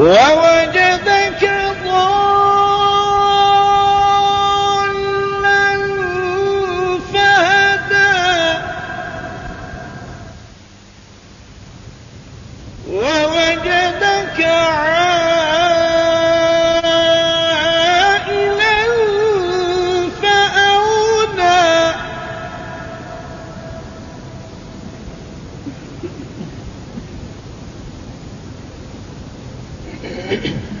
ووجدك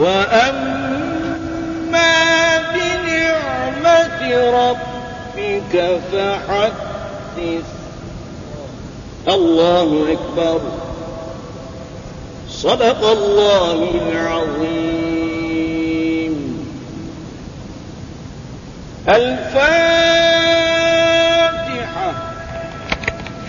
وأما بنعمة ربك فحدث. الله أكبر. صدق الله العظيم. الفاتحة